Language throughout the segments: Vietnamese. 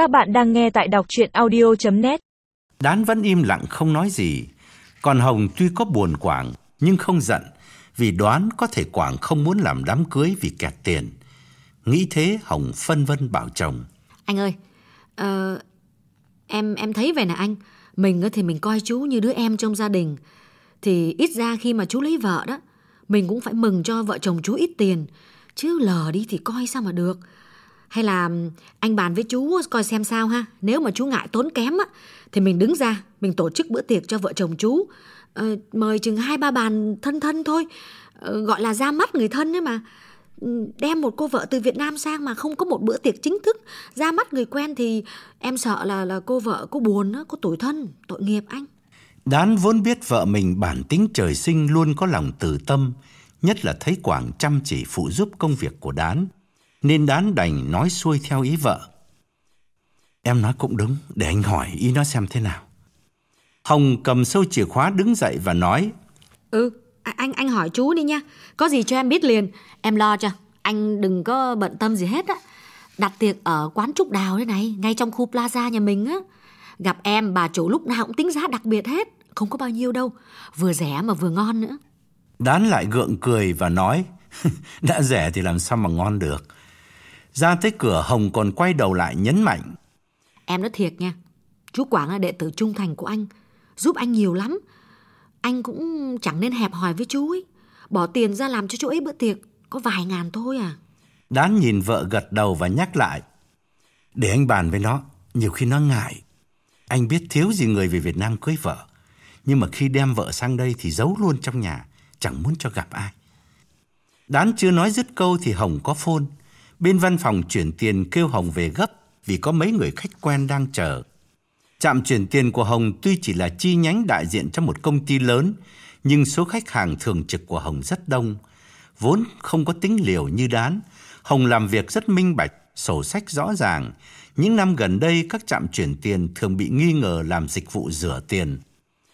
Các bạn đang nghe tại đọc chuyện audio.net Đán vẫn im lặng không nói gì. Còn Hồng tuy có buồn Quảng nhưng không giận vì đoán có thể Quảng không muốn làm đám cưới vì kẹt tiền. Nghĩ thế Hồng phân vân bảo chồng. Anh ơi, ờ, em em thấy vậy nè anh, mình thì mình coi chú như đứa em trong gia đình. Thì ít ra khi mà chú lấy vợ đó, mình cũng phải mừng cho vợ chồng chú ít tiền. Chứ lờ đi thì coi sao mà được. Hay là anh bàn với chú coi xem sao ha. Nếu mà chú ngại tốn kém á, thì mình đứng ra, mình tổ chức bữa tiệc cho vợ chồng chú. à, mời chừng hai ba bàn thân thân thôi. à, gọi là ra mắt người thân ấy mà. Đem một cô vợ từ Việt Nam sang mà không có một bữa tiệc chính thức ra mắt người quen thì em sợ là là cô vợ cô buồn á, cô tủi thân, tội nghiệp anh. Đán vốn biết vợ mình bản tính trời sinh luôn có lòng từ tâm, nhất là thấy Quảng chăm chỉ phụ giúp công việc của Đán, nên Đán đành nói xuôi theo ý vợ. Em nói cũng đúng, để anh hỏi ý nó xem thế nào. Hồng cầm sâu chìa khóa đứng dậy và nói, Ừ, à, anh anh hỏi chú đi nha. Có gì cho em biết liền, em lo cho. Anh đừng có bận tâm gì hết á. Đặt tiệc ở quán Trúc Đào đây này, ngay trong khu plaza nhà mình á. Gặp em bà chủ lúc nào cũng tính giá đặc biệt hết, không có bao nhiêu đâu. Vừa rẻ mà vừa ngon nữa. Đán lại gượng cười và nói, đã rẻ thì làm sao mà ngon được. Ra tới cửa Hồng còn quay đầu lại nhấn mạnh, Em nói thiệt nha, chú Quảng là đệ tử trung thành của anh, giúp anh nhiều lắm. Anh cũng chẳng nên hẹp hòi với chú ấy. Bỏ tiền ra làm cho chú ấy bữa tiệc, có vài ngàn thôi à. Đán nhìn vợ gật đầu và nhắc lại. Để anh bàn với nó, nhiều khi nó ngại. Anh biết thiếu gì người về Việt Nam cưới vợ. Nhưng mà khi đem vợ sang đây thì giấu luôn trong nhà, chẳng muốn cho gặp ai. Đán chưa nói dứt câu thì Hồng có phone. Bên văn phòng chuyển tiền kêu Hồng về gấp vì có mấy người khách quen đang chờ. Trạm chuyển tiền của Hồng tuy chỉ là chi nhánh đại diện cho một công ty lớn, nhưng số khách hàng thường trực của Hồng rất đông. Vốn không có tính liều như đán, Hồng làm việc rất minh bạch, sổ sách rõ ràng. Những năm gần đây, các trạm chuyển tiền thường bị nghi ngờ làm dịch vụ rửa tiền.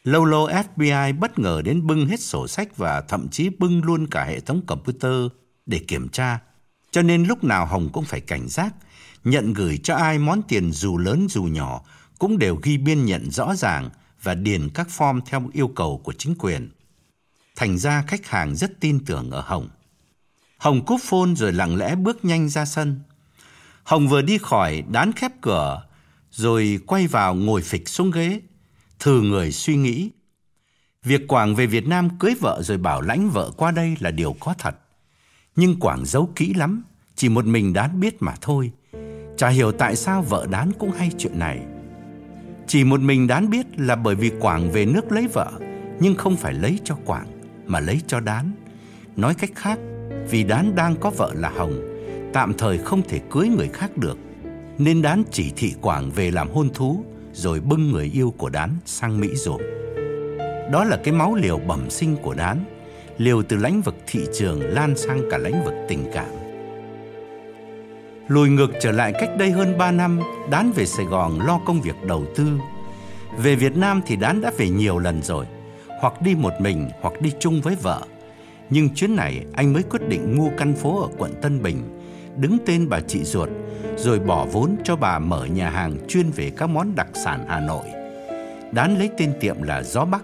Lâu lâu FBI bất ngờ đến bưng hết sổ sách và thậm chí bưng luôn cả hệ thống computer để kiểm tra. Cho nên lúc nào Hồng cũng phải cảnh giác, nhận gửi cho ai món tiền dù lớn dù nhỏ cũng đều ghi biên nhận rõ ràng và điền các form theo yêu cầu của chính quyền. Thành ra khách hàng rất tin tưởng ở Hồng. Hồng cúp phone rồi lặng lẽ bước nhanh ra sân. Hồng vừa đi khỏi đán khép cửa rồi quay vào ngồi phịch xuống ghế, thử người suy nghĩ. Việc Quảng về Việt Nam cưới vợ rồi bảo lãnh vợ qua đây là điều có thật. Nhưng Quảng giấu kỹ lắm, chỉ một mình đán biết mà thôi. Chả hiểu tại sao vợ đán cũng hay chuyện này. Chỉ một mình đán biết là bởi vì Quảng về nước lấy vợ, nhưng không phải lấy cho Quảng, mà lấy cho đán. Nói cách khác, vì đán đang có vợ là Hồng, tạm thời không thể cưới người khác được. Nên đán chỉ thị Quảng về làm hôn thú, rồi bưng người yêu của đán sang Mỹ rồi. Đó là cái máu liều bẩm sinh của đán, liều từ lãnh vực thị trường lan sang cả lãnh vực tình cảm. Lùi ngược trở lại cách đây hơn 3 năm, Đán về Sài Gòn lo công việc đầu tư. Về Việt Nam thì Đán đã về nhiều lần rồi, hoặc đi một mình hoặc đi chung với vợ. Nhưng chuyến này anh mới quyết định mua căn phố ở quận Tân Bình, đứng tên bà chị ruột, rồi bỏ vốn cho bà mở nhà hàng chuyên về các món đặc sản Hà Nội. Đán lấy tên tiệm là Gió Bắc,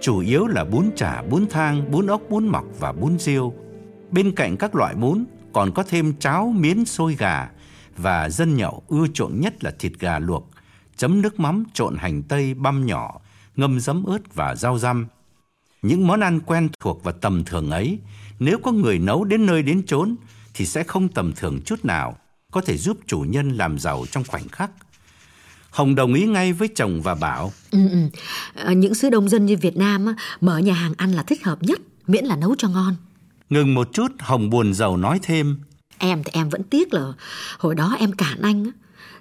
chủ yếu là bún chả, bún thang, bún ốc, bún mọc và bún riêu. Bên cạnh các loại bún còn có thêm cháo miến xôi gà và dân nhậu ưa trộn nhất là thịt gà luộc, chấm nước mắm trộn hành tây băm nhỏ, ngâm giấm ớt và rau răm. Những món ăn quen thuộc và tầm thường ấy, nếu có người nấu đến nơi đến chốn thì sẽ không tầm thường chút nào, có thể giúp chủ nhân làm giàu trong khoảnh khắc. Hồng đồng ý ngay với chồng và bảo Ừ, ừ. Ờ, Những xứ đông dân như Việt Nam á, mở nhà hàng ăn là thích hợp nhất, miễn là nấu cho ngon. Ngừng một chút, Hồng buồn giàu nói thêm Em thì em vẫn tiếc là hồi đó em cản anh á.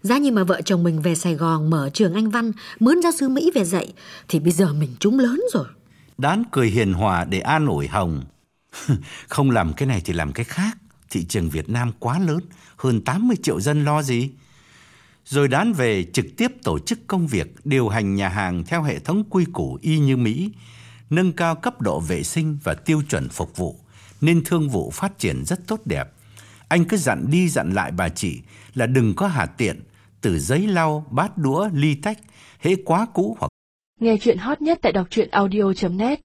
Giá như mà vợ chồng mình về Sài Gòn mở trường Anh Văn, mướn giáo sư Mỹ về dạy, thì bây giờ mình trúng lớn rồi. Đán cười hiền hòa để an ủi Hồng. Không làm cái này thì làm cái khác. Thị trường Việt Nam quá lớn, hơn 80 triệu dân lo gì. Rồi đán về trực tiếp tổ chức công việc điều hành nhà hàng theo hệ thống quy củ y như Mỹ, nâng cao cấp độ vệ sinh và tiêu chuẩn phục vụ, nên thương vụ phát triển rất tốt đẹp. Anh cứ dặn đi dặn lại bà chị là đừng có hà tiện, từ giấy lau, bát đũa, ly tách, hễ quá cũ hoặc Nghe chuyện hot nhất tại đọc truyện audio.net